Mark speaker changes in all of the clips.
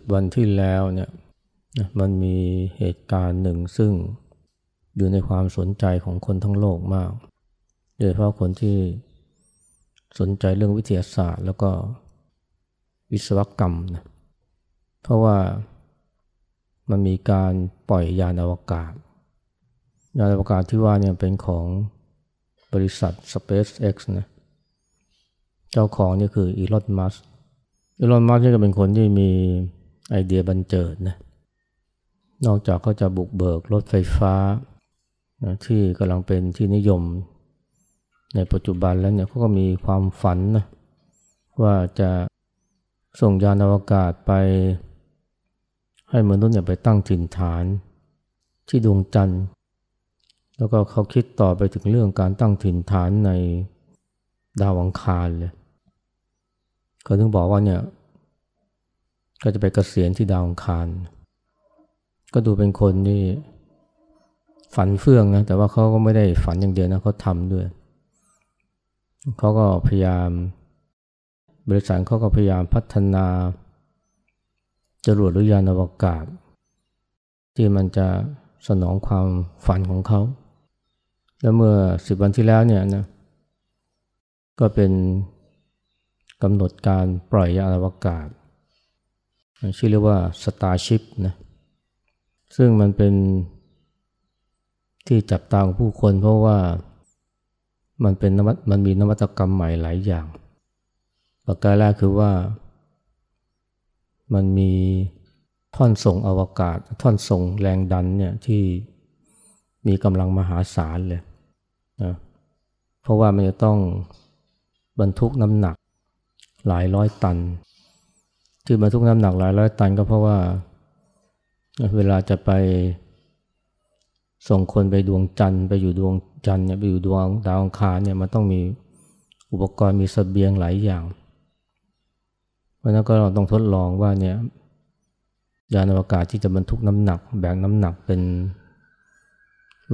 Speaker 1: บวันที่แล้วเนี่ยมันมีเหตุการณ์หนึ่งซึ่งอยู่ในความสนใจของคนทั้งโลกมาก โดยเฉพาะคนที่สนใจเรื่องวิทยาศาสตร์ แล้วก็วิศวกรรมนะ เพราะว่ามันมีการปล่อยยานอวกาศ ยานอวกาศที่ว่าเนี่ยเป็นของบริษัท SpaceX นะ เจ้าของนี่คืออีลอน มัสอีลอน มัสนี่ก็เป็นคนที่มี ไอเดียบันเจิดนะนอกจากเขาจะบุกเบิกรถไฟฟ้านะที่กำลังเป็นที่นิยม ในปัจจุบันแล้วเนี่ยเขาก็มีความฝันนะว่าจะส่งยานอวกาศไป ให้มนุษย์เนี่ยไปตั้งถิ่นฐาน ที่ดวงจันทร์ แล้วก็เขาคิดต่อไปถึงเรื่องการตั้งถิ่นฐานในดาวอังคารเลยเขาถึงบอกว่าเนี่ย ก็จะไปเกษียณที่ดาวองคาร ก็ดูเป็นคนที่ฝันเฟื่องนะ แต่ว่าเขาก็ไม่ได้ฝันอย่างเดียวนะเขาทำด้วย เขาก็พยายาม บริษัทเขาก็พยายามพัฒนาจรวดหรือยานอวกาศ ที่มันจะสนองความฝันของเขา แล้วเมื่อสิบวันที่แล้วเนี่ยนะก็เป็นกำหนดการปล่อยยานอวกาศ ชื่อเรียกว่า Starship นะซึ่งมันเป็นที่จับตาของผู้คนเพราะว่ามันเป็นนวัตมันมีนวัตกรรมใหม่หลายอย่าง ประการแรกคือว่า มันมีท่อนส่งอวกาศ ท่อนส่งแรงดันเนี่ยที่มีกำลังมหาศาลเลยนะเพราะว่ามันจะต้องบรรทุกน้ำหนักหลายร้อยตัน ที่บรรทุกน้ำหนักหลายร้อยตันก็เพราะว่า เวลาจะไปส่งคนไปดวงจันทร์ไปอยู่ดวงจันทร์เนี่ยไปอยู่ดวงดาวอังคารเนี่ยมันต้องมีอุปกรณ์มีสเสบียงหลายอย่างเพราะนั้นก็เราต้องทดลองว่าเนี่ยยานอวกาศที่จะบรรทุกน้ำหนัก แบกน้ำหนักเป็น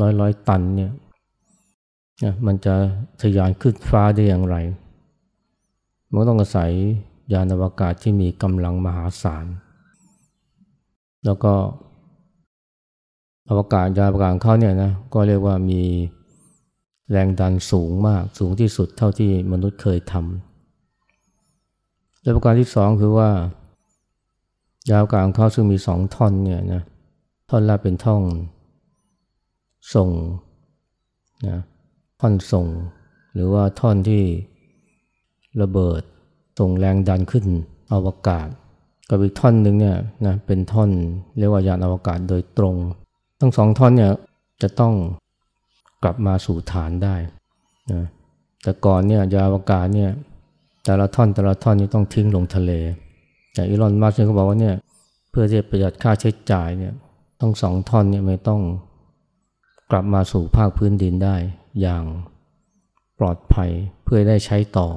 Speaker 1: ร้อยร้อยตันเนี่ยมันจะทะยานขึ้นฟ้าได้อย่างไร มันต้องอาศัย ยานอวกาศที่มีกำลังมหาศาล แล้วก็อวกาศยานอวกาศเขาเนี่ยนะก็เรียกว่ามีแรงดันสูงมากสูงที่สุดเท่าที่มนุษย์เคยทำและประการที่สองคือว่า ยาวกลางเขาซึ่งมีสองท่อนเนี่ยนะท่อนแรกเป็นท่อนส่งนะท่อนส่ง หรือว่าท่อนที่ระเบิด ส่งแรงดันขึ้นอวกาศกับอีกท่อนหนึ่งเนี่ยนะเป็นท่อนเรียกว่ายานอวกาศโดยตรง ทั้งสองท่อนเนี่ยจะต้องกลับมาสู่ฐานได้นะแต่ก่อนเนี่ยยานอวกาศเนี่ยแต่ละท่อนแต่ละท่อนนี้ต้องทิ้งลงทะเล แต่อีลอนมัสก์ก็บอกว่าเนี่ยเพื่อที่จะประหยัดค่าใช้จ่ายเนี่ยต้งสองท่อนเนี่ยไม่ต้องกลับมาสู่ภาคพื้นดินได้อย่างปลอดภัยเพื่อได้ใช้ต่อ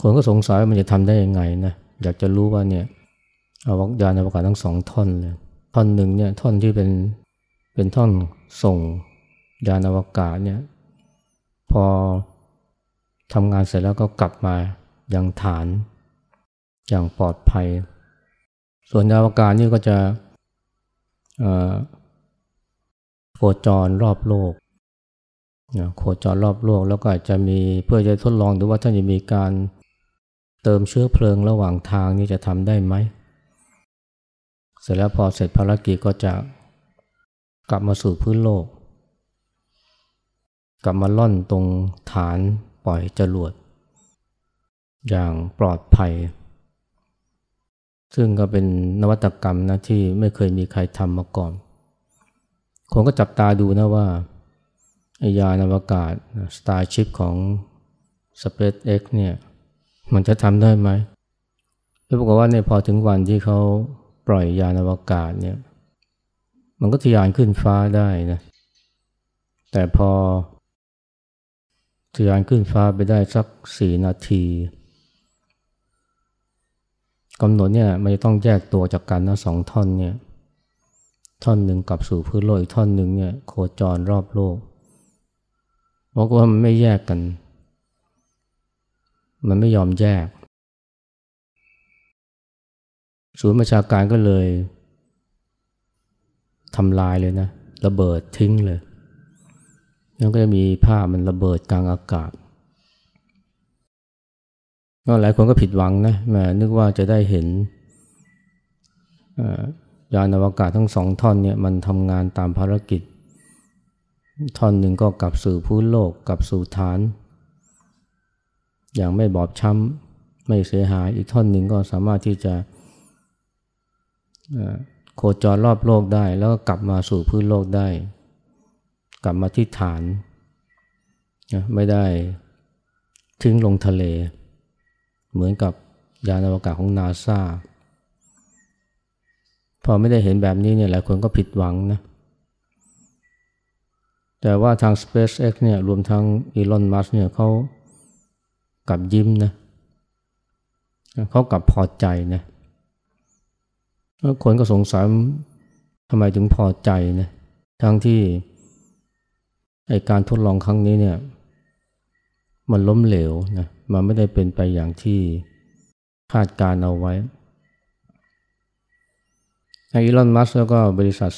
Speaker 1: คนก็สงสัยว่ามันจะทำได้ยังไงนะอยากจะรู้ว่าเนี่ยอวกยานอวกาศทั้งสองท่อนเลยท่อนหนึ่งเนี่ยท่อนที่เป็นเป็นท่อนส่งยานอวกาศเนี่ยพอทำงานเสร็จแล้วก็กลับมาอยังฐาน อย่างปลอดภัย ส่วนดานอวกาศนี่ก็จะโคจรรอบโลกโคจรรอบโลกแล้วก็อาจจะมีเพื่อจะทดลองดูว่าท่านจะมีการ เติมเชื้อเพลิงระหว่างทางนี้จะทำได้ไหม เสร็จแล้วพอเสร็จภารกิจก็จะกลับมาสู่พื้นโลก กลับมาล่อนตรงฐานปล่อยจรวด อย่างปลอดภัย ซึ่งก็เป็นนวัตกรรมนะที่ไม่เคยมีใครทำมาก่อน คนก็จับตาดูนะว่ายานอวกาศ Starship ของ SpaceX เนี่ย มันจะทำได้ไหมแล้วปรากฏว่าเนี่ยพอถึงวันที่เขาปล่อยยานอวกาศเนี่ย มันก็ทะยานขึ้นฟ้าได้นะ แต่พอทะยานขึ้นฟ้าไปได้สักสี่นาทีกำหนดเนี่ยมันจะต้องแยกตัวจากกันนะสองท่อนเนี่ย ท่อนหนึ่งกลับสู่พื้นโลกอีกท่อนหนึ่งเนี่ยโคจรรอบโลกบอกว่ามันไม่แยกกัน มันไม่ยอมแยก ศูนย์ประชาการก็เลยทำลายเลยนะ ระเบิดทิ้งเลยแล้วก็จะมีภาพมันระเบิดกลางอากาศก็หลายคนก็ผิดหวังนะแมนึกว่าจะได้เห็นยานอวกาศทั้งสองท่อนเนี่ยมันทำงานตามภารกิจ ท่อนหนึ่งก็กลับสู่พื้นโลกกลับสู่ฐาน อย่างไม่บอบช้ำไม่เสียหายอีกท่อนหนึ่งก็สามารถที่จะโคจรรอบโลกได้ แล้วก็กลับมาสู่พื้นโลกได้ กลับมาที่ฐานไม่ได้ทิ้งลงทะเล เหมือนกับยานอวกาศของนาซาพอไม่ได้เห็นแบบนี้เนี่ยหลายคนก็ผิดหวังนะ แต่ว่าทาง SpaceX เนี่ยรวมทั้งอีลอน มัสเนี่ยเขา กลับยิ้มนะเขากลับพอใจนะคนก็สงสัยทำไมถึงพอใจนะทั้งที่ไอการทดลองครั้งนี้เนี่ย มันล้มเหลวนะมันไม่ได้เป็นไปอย่างที่คาดการเอาไว้อีลอนมัสแล้วก็บริษัท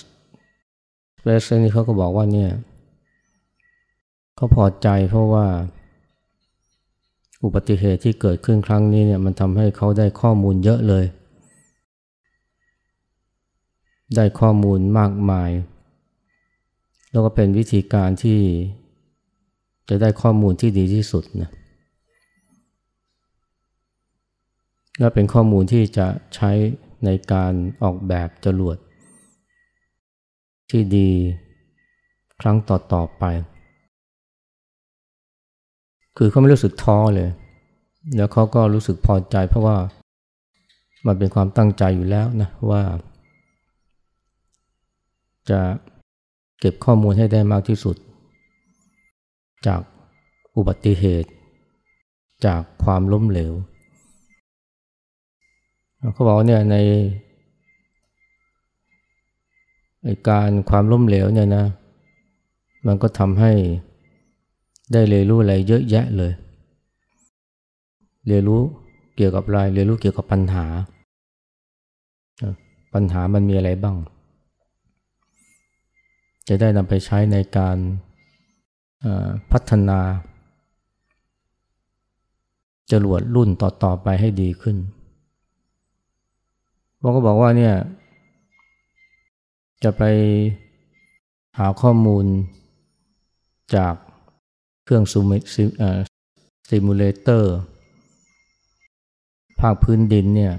Speaker 1: เปซนี่เขาก็บอกว่าเนี่ยเขาพอใจเพราะว่า อุบัติเหตุที่เกิดขึ้นครั้งนี้เนี่ยมันทำให้เขาได้ข้อมูลเยอะเลย ได้ข้อมูลมากมาย แล้วก็เป็นวิธีการที่จะได้ข้อมูลที่ดีที่สุดนะและเป็นข้อมูลที่จะใช้ในการออกแบบจรวดที่ดีครั้งต่อๆไป คือเขาไม่รู้สึกท้อเลย แล้วเขาก็รู้สึกพอใจเพราะว่ามันเป็นความตั้งใจอยู่แล้วนะว่า จะเก็บข้อมูลให้ได้มากที่สุด จากอุบัติเหตุ จากความล้มเหลวเขาบอกเนี่ยในการความล้มเหลวเนี่ยนะ มันก็ทำให้ ได้เรียนรู้อะไรเยอะแยะเลย เรียนรู้เกี่ยวกับอะไรเรียนรู้เกี่ยวกับปัญหา ปัญหามันมีอะไรบ้าง จะได้นำไปใช้ในการพัฒนา จรวดรุ่นต่อๆไปให้ดีขึ้นผมก็บอกว่าเนี่ย จะไปหาข้อมูลจาก เครื่องซิมูเลเตอร์ภาคพื้นดินเนี่ย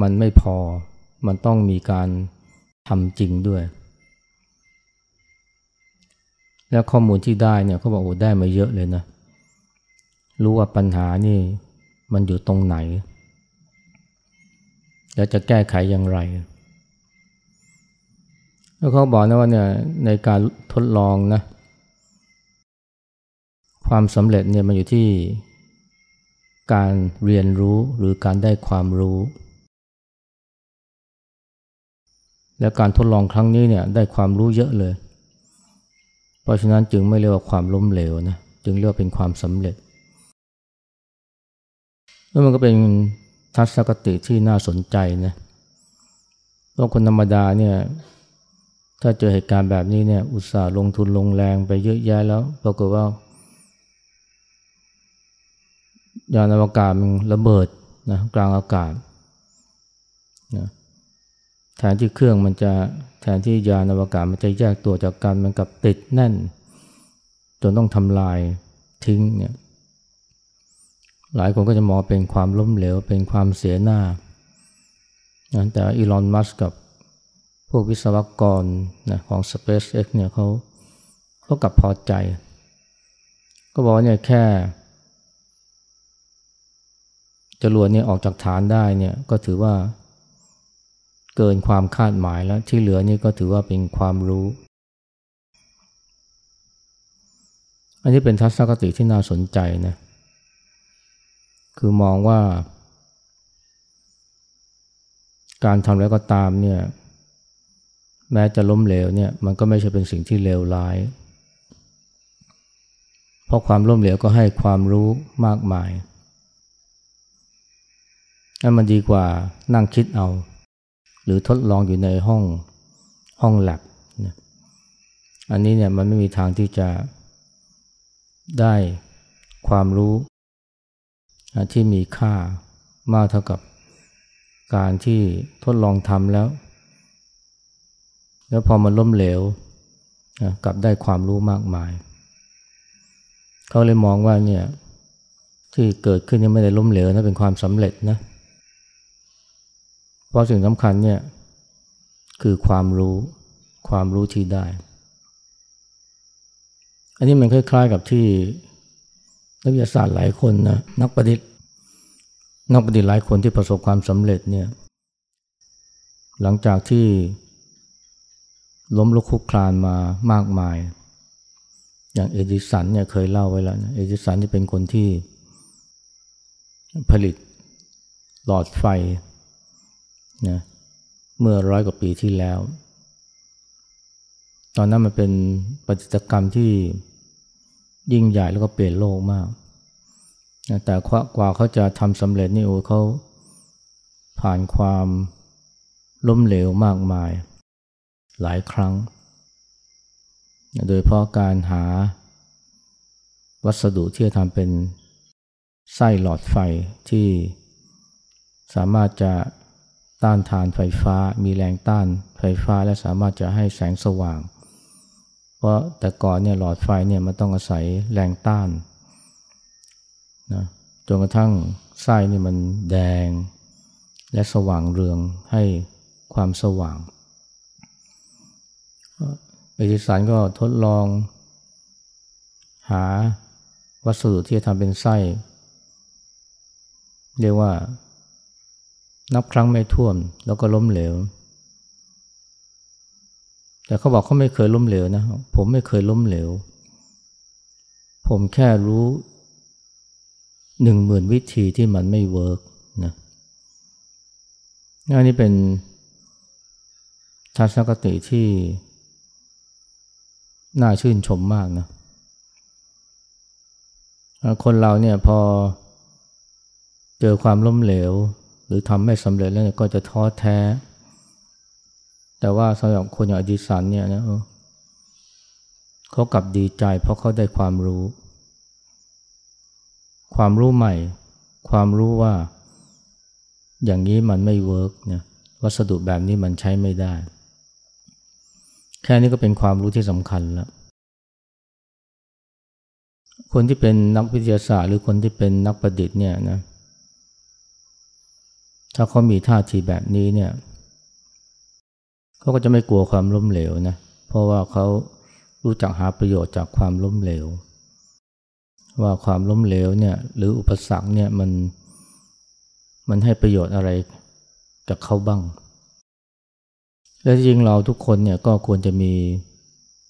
Speaker 1: มันไม่พอ มันต้องมีการทำจริงด้วย แล้วข้อมูลที่ได้เนี่ยเขาบอกโอ้ได้มาเยอะเลยนะ รู้ว่าปัญหานี่มันอยู่ตรงไหน แล้วจะแก้ไขอย่างไร แล้วเขาบอกนะว่าเนี่ยในการทดลองนะ ความสำเร็จเนี่ยมันอยู่ที่การเรียนรู้หรือการได้ความรู้ และการทดลองครั้งนี้เนี่ยได้ความรู้เยอะเลย เพราะฉะนั้นจึงไม่เรียกว่าความล้มเหลวนะจึงเรียกว่าเป็นความสำเร็จแล้วมันก็เป็นทัศนคติที่น่าสนใจนะเพราะคนธรรมดาเนี่ยถ้าเจอเหตุการณ์แบบนี้เนี่ยอุตส่าห์ลงทุนลงแรงไปเยอะแยะแล้วปรากฏว่า ยานอวกาศมันระเบิดนะกลางอากาศนะแทนที่เครื่องมันจะแทนที่ยานอวกาศมันจะแยกตัวจากกันมันกับติดแน่น จนต้องทำลายทิ้งเนี่ยหลายคนก็จะมองเป็นความล้มเหลวเป็นความเสียหน้าแต่อีลอนมัสกับพวกวิศวกรนะของ SpaceX เนี่ยเขาเขากลับพอใจ ก็บอกว่าเนี่ยแค่ รวดเนี่ยออกจากฐานได้เนี่ยก็ถือว่า เกินความคาดหมายแล้วที่เหลือนี่ก็ถือว่าเป็นความรู้ อันนี้เป็นทัศนคติที่น่าสนใจนะคือมองว่า การทำแล้วก็ตามเนี่ยแม้จะล้มเหลวเนี่ยมันก็ไม่ใช่เป็นสิ่งที่เลวร้าย เพราะความล้มเหลวก็ให้ความรู้มากมาย นั่นมันดีกว่านั่งคิดเอา หรือทดลองอยู่ในห้องห้องแลบนะอันนี้เนี่ยมันไม่มีทางที่จะได้ความรู้ที่มีค่ามากเท่ากับการที่ทดลองทำแล้ว แล้วพอมันล้มเหลวกลับได้ความรู้มากมาย เขาเลยมองว่าเนี่ยที่เกิดขึ้นยังไม่ได้ล้มเหลวนะเป็นความสำเร็จนะเเพราะสิ่งสำคัญเนี่ยคือความรู้ความรู้ที่ได้ อันนี้มันคล้ายๆกับที่นักวิทยาศาสตร์หลายคนนะนักประดิษฐ์นักประดิษฐ์หลายคนที่ประสบความสำเร็จเนี่ยหลังจากที่ล้มลุกคุกคลานมามากมาย อย่างเอดิสันเนี่ยเคยเล่าไว้แล้วนะเอดิสันที่เป็นคนที่ผลิตหลอดไฟ นะเมื่อร้อยกว่าปีที่แล้ว ตอนนั้นมันเป็นปฏิกรรมที่ยิ่งใหญ่แล้วก็เปลี่ยนโลกมากแต่กว่าเขาจะทำสำเร็จนี่โอ้เขาผ่านความล้มเหลวมากมาย หลายครั้ง โดยเพราะการหาวัสดุที่จะทำเป็นไส้หลอดไฟที่สามารถจะ ต้านทานไฟฟ้า มีแรงต้านไฟฟ้าและสามารถจะให้แสงสว่าง เพราะแต่ก่อนเนี่ยหลอดไฟเนี่ยมันต้องอาศัยแรงต้านนะจนกระทั่งไส้นี่มันแดง และสว่างเรืองให้ความสว่างเอดิสันก็ทดลอง หาวัสดุที่จะทำเป็นไส้ เรียกว่า นับครั้งไม่ท่วมแล้วก็ล้มเหลว แต่เขาบอกเขาไม่เคยล้มเหลวนะ ผมไม่เคยล้มเหลว ผมแค่รู้หนึ่งหมื่นวิธีที่มันไม่เวิร์กนะนี่เป็นทัศนคติที่น่าชื่นชมมากนะ คนเราเนี่ยพอเจอความล้มเหลว หรือทำไม่สำเร็จแล้วก็จะท้อแท้ แต่ว่าสำหรับคนอย่างเอดิสันเนี่ยนะเขากลับดีใจเพราะเขาได้ความรู้ ความรู้ใหม่ ความรู้ว่า อย่างนี้มันไม่ work เนี่ยวัสดุแบบนี้มันใช้ไม่ได้ แค่นี้ก็เป็นความรู้ที่สำคัญแล้วคนที่เป็นนักวิทยาศาสตร์หรือคนที่เป็นนักประดิษฐ์เนี่ยนะ ถ้าเขามีท่าทีแบบนี้เนี่ยเขาก็จะไม่กลัวความล้มเหลวนะ เพราะว่าเขารู้จักหาประโยชน์จากความล้มเหลว ว่าความล้มเหลวเนี่ยหรืออุปสรรคเนี่ยมันมันให้ประโยชน์อะไรกับเขาบ้าง และจริงเราทุกคนเนี่ยก็ควรจะมี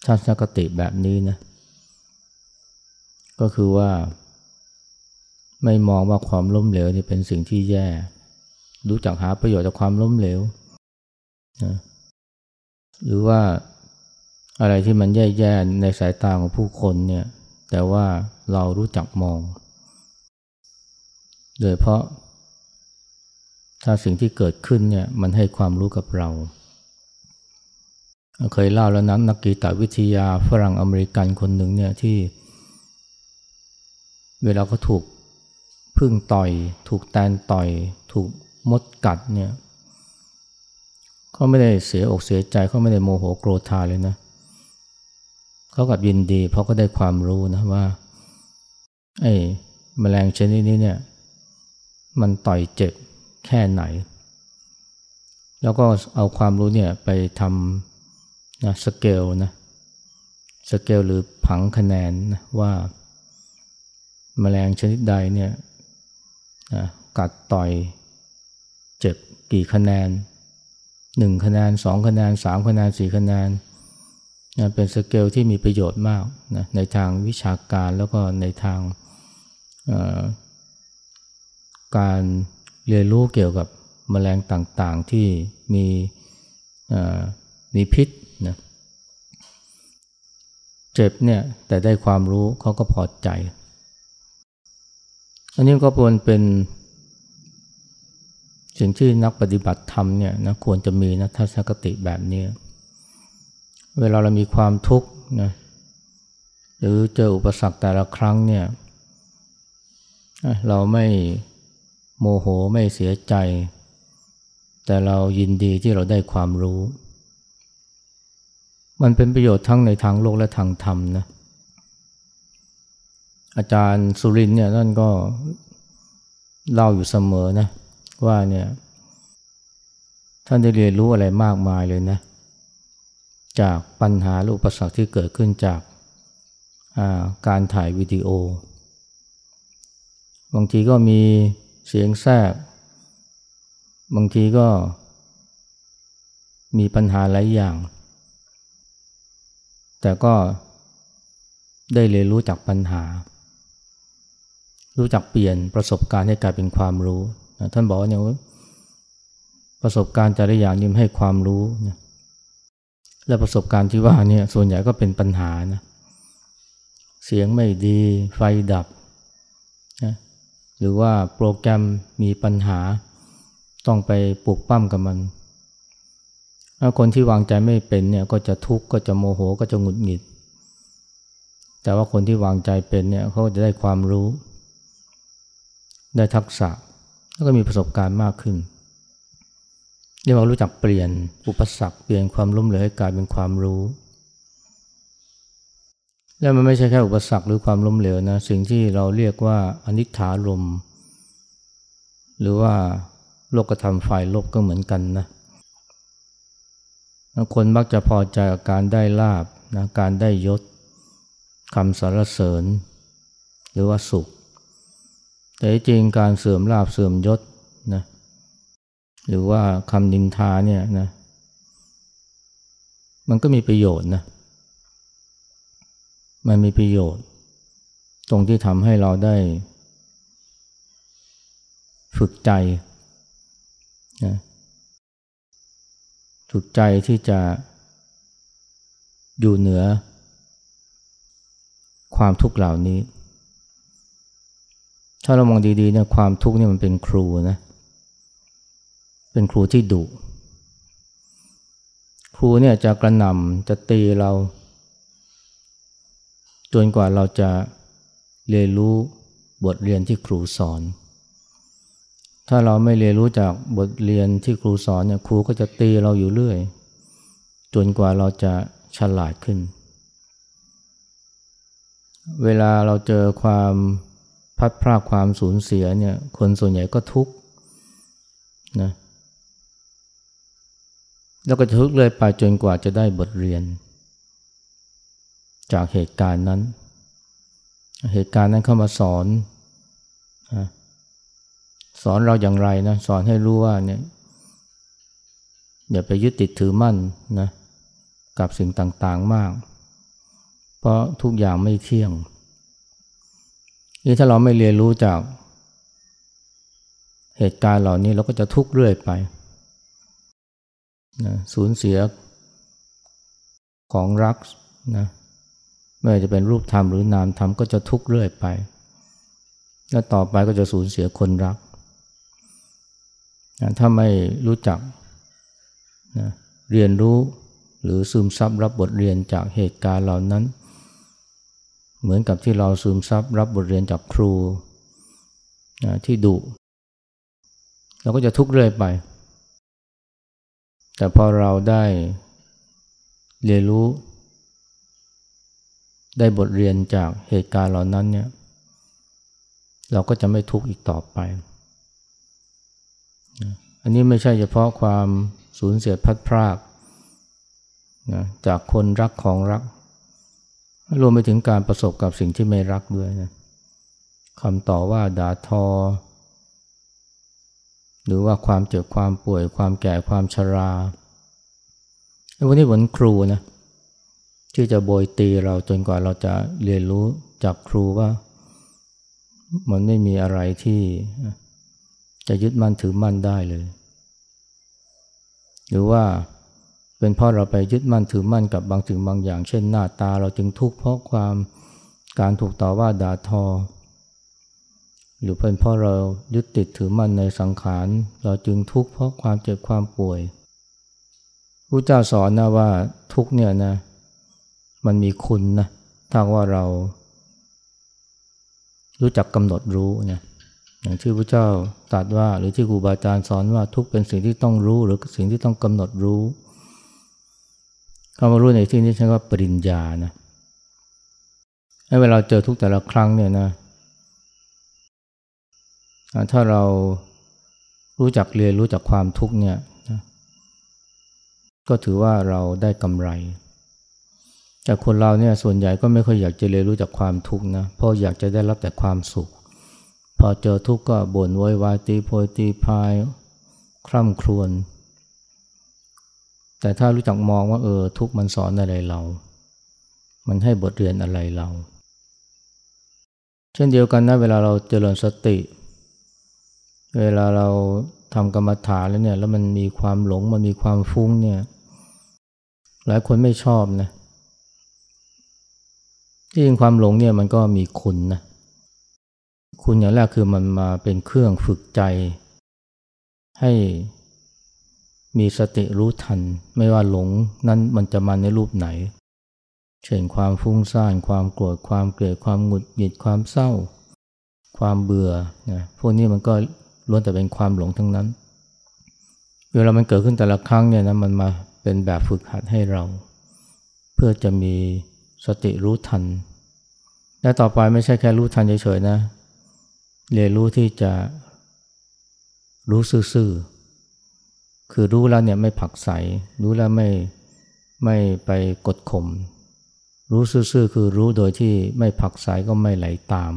Speaker 1: ทัศนคติแบบนี้นะ ก็คือว่า ไม่มองว่าความล้มเหลวนี่เป็นสิ่งที่แย่ รู้จักหาประโยชน์จากความล้มเหลวนะหรือว่าอะไรที่มันแย่ๆในสายตาของผู้คนเนี่ย แต่ว่าเรารู้จักมอง โดยเพราะ ถ้าสิ่งที่เกิดขึ้นเนี่ยมันให้ความรู้กับเรา เคยเล่าแล้วนะนักกีตวิทยาฝรั่งอเมริกันคนหนึ่งเนี่ยที่ เวลาเขาถูกพึ่งต่อย ถูกแตนต่อย ถูก มดกัดเนี่ยเขาไม่ได้เสียอกเสียใจเขาไม่ได้โมโหโกรธาเลยนะเขากับยินดี เพราะก็ได้ความรู้นะว่าไอ้แมลงชนิดนี้เนี่ย มันต่อยเจ็บแค่ไหน แล้วก็เอาความรู้เนี่ยไปทำนะสเกลนะสเกลหรือผังคะแนนนะว่าแมลงชนิดใดเนี่ยนะกัดต่อย เจ็บกี่คะแนนหนึ่งคะแนนสองคะแนนสามคะแนนสี่คะแนนนะเป็นสเกลที่มีประโยชน์มากนะในทางวิชาการแล้วก็ในทางการเรียนรู้เกี่ยวกับแมลงต่างๆที่มีมีพิษเจ็บเนี่ยแต่ได้ความรู้เขาก็พอใจ อันนี้ก็เป็นเป็น สิ่งที่นักปฏิบัติธรรมเนี่ยนะควรจะมีนะทัศนคติแบบนี้ เวลาเรามีความทุกข์นะหรือเจออุปสรรคแต่ละครั้งเนี่ยเราไม่โมโหไม่เสียใจ แต่เรายินดีที่เราได้ความรู้ มันเป็นประโยชน์ทั้งในทางโลกและทางธรรมนะอาจารย์สุรินเนี่ยท่านก็เล่าอยู่เสมอนะ ว่าเนี่ยท่านได้เรียนรู้อะไรมากมายเลยนะ จากปัญหาลูกประสรรคที่เกิดขึ้นจากาการถ่ายวิดีโอบางทีก็มีเสียงแทรก บางทีก็มีปัญหาหลายอย่าง แต่ก็ได้เรียนรู้จากปัญหา รู้จักเปลี่ยนประสบการณ์ให้กลายเป็นความรู้ ท่านบอกว่าเนี่ยประสบการณ์แต่ละอย่างยิ่ให้ความรู้นะและประสบการณ์ที่ว่าเนี่ยส่วนใหญ่ก็เป็นปัญหานะเสียงไม่ดีไฟดับนะหรือว่าโปรแกรมมีปัญหา ต้องไปปลุกปั้มกับมันถ้าคนที่วางใจไม่เป็นเนี่ยก็จะทุกข์ก็จะโมโหก็จะหงุดหงิด แต่ว่าคนที่วางใจเป็นเนี่ยเขาจะได้ความรู้ ได้ทักษะ แล้วก็มีประสบการณ์มากขึ้นเรียกว่ารู้จักเปลี่ยนอุปสรรคเปลี่ยนความล้มเหลวให้กลายเป็นความรู้ และมันไม่ใช่แค่อุปสรรคหรือความล้มเหลวนะสิ่งที่เราเรียกว่าอนิจฐารมหรือว่าโลกธรรมฝ่ายลบก็เหมือนกันนะคนมักจะพอใจกับการได้ลาบนะการได้ยศคำสรรเสริญ หรือว่าสุข แต่จริงการเสื่อมลาบเสื่อมยศนะหรือว่าคำนินทาเนี่ยนะมันก็มีประโยชน์นะมันมีประโยชน์ ตรงที่ทำให้เราได้ ฝึกใจนะฝึกใจที่จะอยู่เหนือความทุกข์เหล่านี้ ถ้าเรามองดีๆเนี่ยความทุกข์เนี่ยมันเป็นครูนะ เป็นครูที่ดุ ครูเนี่ยจะกระหน่ำจะตีเรา จนกว่าเราจะเรียนรู้บทเรียนที่ครูสอน ถ้าเราไม่เรียนรู้จากบทเรียนที่ครูสอนเนี่ยครูก็จะตีเราอยู่เรื่อย จนกว่าเราจะฉลาดขึ้น เวลาเราเจอความ พัดพรากความสูญเสียเนี่ย คนส่วนใหญ่ก็ทุกข์นะแล้วก็ทุกข์เลยไปจนกว่าจะได้บทเรียน จากเหตุการณ์นั้น เหตุการณ์นั้นเข้ามาสอนสอนเราอย่างไรนะสอนให้รู้ว่าเนี่ยอย่าไปยึดติดถือมั่นนะกับสิ่งต่างๆมาก เพราะทุกอย่างไม่เที่ยง นี่ถ้าเราไม่เรียนรู้จากเหตุการณ์เหล่านี้เราก็จะทุกข์เรื่อยไปนะสูญเสียของรักนะไม่ว่าจะเป็นรูปธรรมหรือนามธรรมก็จะทุกข์เรื่อยไป แล้วต่อไปก็จะสูญเสียคนรักนะถ้าไม่รู้จักนะเรียนรู้หรือซึมซับรับบทเรียนจากเหตุการณ์เหล่านั้น เหมือนกับที่เราซึมซับรับบทเรียนจากครูที่ดุเราก็จะทุกข์เรื่อยไป แต่พอเราได้เรียนรู้ ได้บทเรียนจากเหตุการณ์เหล่านั้นเนี่ยเราก็จะไม่ทุกข์อีกต่อไป อันนี้ไม่ใช่เฉพาะความสูญเสียพัดพรากนะจากคนรักของรัก รวมไปถึงการประสบกับสิ่งที่ไม่รักด้วยนะคำต่อว่าด่าทอ หรือว่าความเจ็บความป่วย ความแก่ความชราไอ้พวกนี้เหมือนครูนะที่จะโบยตีเราจนกว่าเราจะเรียนรู้จากครูว่า มันไม่มีอะไรที่จะยึดมั่นถือมั่นได้เลย หรือว่า เป็นเพราะเราไปยึดมั่นถือมั่นกับบางสิ่งบางอย่าง เช่นหน้าตาเราจึงทุกข์เพราะความการถูกต่อว่าด่าทอ หรือเป็นเพราะเรายึดติดถือมั่นในสังขาร เราจึงทุกข์เพราะความเจ็บความป่วยพระเจ้าสอนนะว่าทุกเนี่ยนะมันมีคุณนะถ้าว่าเรา รู้จักกำหนดรู้เนี่ยอย่างที่พระเจ้าตรัสว่า หรือที่ครูบาอาจารย์สอนว่าทุกเป็นสิ่งที่ต้องรู้หรือสิ่งที่ต้องกำหนดรู้ คำว่ารู้ในที่นี้ใช้ว่าปริญญานะให้เวลาเจอทุกแต่ละครั้งเนี่ยนะถ้าเรารู้จักเรียนรู้จักความทุกเนี่ยก็ถือว่าเราได้กำไร แต่คนเราเนี่ยส่วนใหญ่ก็ไม่ค่อยอยากจะเรียนรู้จากความทุกข์นะเพราะอยากจะได้รับแต่ความสุข พอเจอทุกข์ก็บ่นว้อยวายตีโพยตีพาย คร่ำครวญ แต่ถ้ารู้จักมองว่าเออทุกมันสอนอะไรเรา มันให้บทเรียนอะไรเรา เช่นเดียวกันนะเวลาเราเจริญสติ เวลาเราทำกรรมฐานแล้วเนี่ยแล้วมันมีความหลงมันมีความฟุ้งเนี่ยหลายคนไม่ชอบนะที่จริงความหลงเนี่ยมันก็มีคุณนะคุณอย่างแรกคือมันมาเป็นเครื่องฝึกใจ ให้ มีสติรู้ทัน ไม่ว่าหลงนั้นมันจะมาในรูปไหน เช่นความฟุ้งซ่าน ความโกรธ ความเกลียด ความหงุดหงิด ความเศร้า ความเบื่อนะพวกนี้มันก็ล้วนแต่เป็นความหลงทั้งนั้น เวลามันเกิดขึ้นแต่ละครั้งเนี่ยนะมันมาเป็นแบบฝึกหัดให้เรา เพื่อจะมีสติรู้ทัน และต่อไปไม่ใช่แค่รู้ทันเฉยๆนะ เรียนรู้ที่จะรู้ซื่อๆ คือรู้แล้วเนี่ยไม่ผักใส รู้แล้วไม่ไม่ไปกดข่ม รู้ซื่อๆคือรู้โดยที่ไม่ผักใสก็ไม่ไหลตาม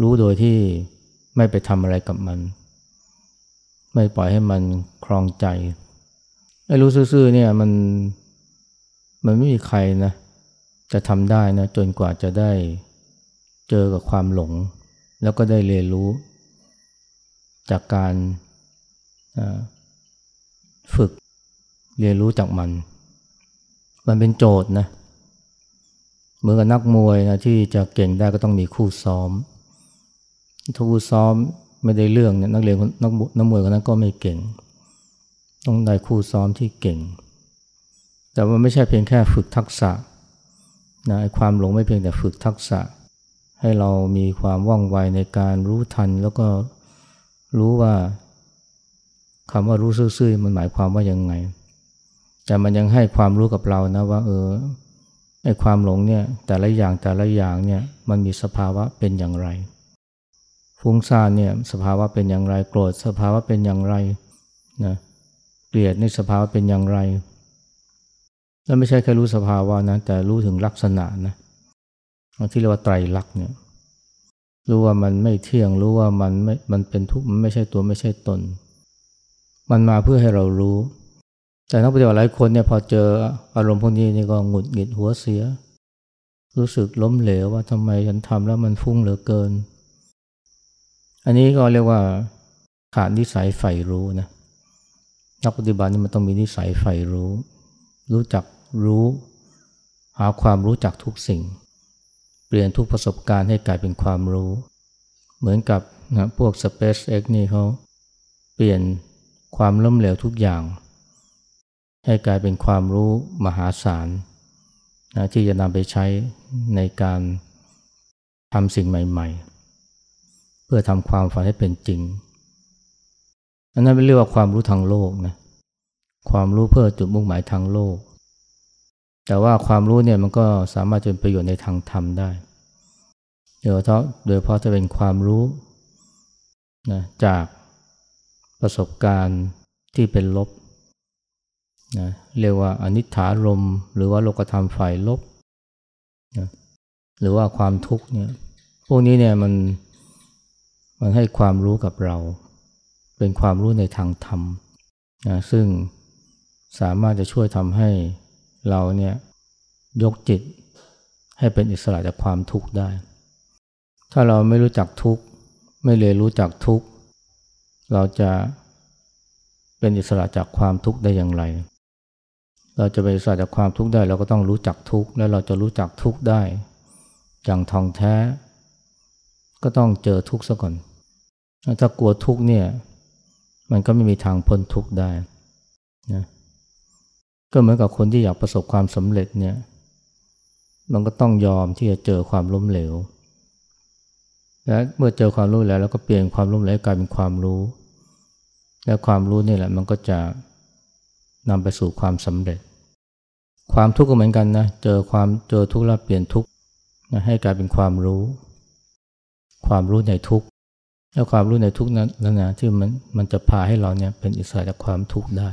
Speaker 1: รู้โดยที่ไม่ไปทำอะไรกับมัน ไม่ปล่อยให้มันคลองใจ ไอ้รู้ซื่อๆเนี่ยมันมันไม่มีใครนะจะทำได้นะจนกว่าจะได้เจอกับความหลง แล้วก็ได้เรียนรู้ จากการ ฝึกเรียนรู้จากมัน มันเป็นโจทย์นะ เหมือนกับนักมวยนะที่จะเก่งได้ก็ต้องมีคู่ซ้อม ถ้าคู่ซ้อมไม่ได้เรื่องเนี่ยนักเรียนนักนักมวยคนนั้นก็ไม่เก่ง ต้องได้คู่ซ้อมที่เก่ง แต่ว่าไม่ใช่เพียงแค่ฝึกทักษะนะความหลงไม่เพียงแต่ฝึกทักษะ ให้เรามีความว่องไวในการรู้ทัน แล้วก็รู้ว่า คำว่ารู้ซื่อๆมันหมายความว่ายังไง แต่มันยังให้ความรู้กับเรานะว่า เออไอ้ความหลงเนี่ยแต่ละอย่างแต่ละอย่างเนี่ยมันมีสภาวะเป็นอย่างไร ฟุ้งซ่านเนี่ยสภาวะเป็นอย่างไร โกรธสภาวะเป็นอย่างไรนะเกลียดในสภาวะเป็นอย่างไรแล้วไม่ใช่แค่รู้สภาวะนะแต่รู้ถึงลักษณะนะที่เรียกว่าไตรลักษณ์เนี่ยรู้ว่ามันไม่เที่ยงรู้ว่ามันไม่มันเป็นทุกข์มันไม่ใช่ตัวไม่ใช่ตน มันมาเพื่อให้เรารู้ แต่นักปฏิบัติหลายคนเนี่ยพอเจออารมณ์พวกนี้นี่ก็หงุดหงิดหัวเสีย รู้สึกล้มเหลวว่าทำไมฉันทำแล้วมันฟุ้งเหลือเกิน อันนี้ก็เรียกว่าขาดนิสัยใฝ่รู้นะ นักปฏิบัตินี่มันต้องมีนิสัยใฝ่รู้ รู้จักรู้ หาความรู้จักทุกสิ่ง เปลี่ยนทุกประสบการณ์ให้กลายเป็นความรู้ เหมือนกับนะพวก SpaceX นี่เขาเปลี่ยน ความล้มเหลวทุกอย่าง ให้กลายเป็นความรู้มหาศาลนะที่จะนำไปใช้ในการทำสิ่งใหม่ๆ เพื่อทำความฝันให้เป็นจริง อันนั้นเรียกว่าความรู้ทางโลกนะความรู้เพื่อจุดมุ่งหมายทางโลก แต่ว่าความรู้เนี่ยมันก็สามารถจะเป็นประโยชน์ในทางธรรมได้โดยเฉพาะโดยเพราะจะเป็นความรู้นะจาก ประสบการณ์ที่เป็นลบนะเรียกว่าอนิถารมหรือว่าโลกธรรมฝ่ายลบนะหรือว่าความทุกข์เนี่ยพวกนี้เนี่ยมันมันให้ความรู้กับเรา เป็นความรู้ในทางธรรมนะซึ่งสามารถจะช่วยทำให้เราเนี่ยยกจิตให้เป็นอิสระจากความทุกข์ได้ ถ้าเราไม่รู้จักทุกข์ ไม่เรียนรู้จักทุกข์ เราจะเป็นอิสระจากความทุกข์ได้อย่างไร เราจะเป็นอิสระจากความทุกข์ได้ เราก็ต้องรู้จักทุกข์และเราจะรู้จักทุกข์ได้ อย่างทองแท้ ก็ต้องเจอทุกข์ซะก่อน ถ้ากลัวทุกข์เนี่ย มันก็ไม่มีทางพ้นทุกข์ได้นะก็เหมือนกับคนที่อยากประสบความสำเร็จเนี่ย มันก็ต้องยอมที่จะเจอความล้มเหลว และเมื่อเจอความรู้แล้วแล้วก็เปลี่ยนความล้มเหลวกลายเป็นความรู้ และความรู้นี่แหละมันก็จะนำไปสู่ความสำเร็จ ความทุกข์ก็เหมือนกันนะ เจอความเจอทุกข์แล้วเปลี่ยนทุกข์นะให้กลายเป็นความรู้ ความรู้ในทุกข์แล้วความรู้ในทุกข์นั้นนะที่มันมันจะพาให้เราเนี่ยเป็นอิสระจากความทุกข์ได้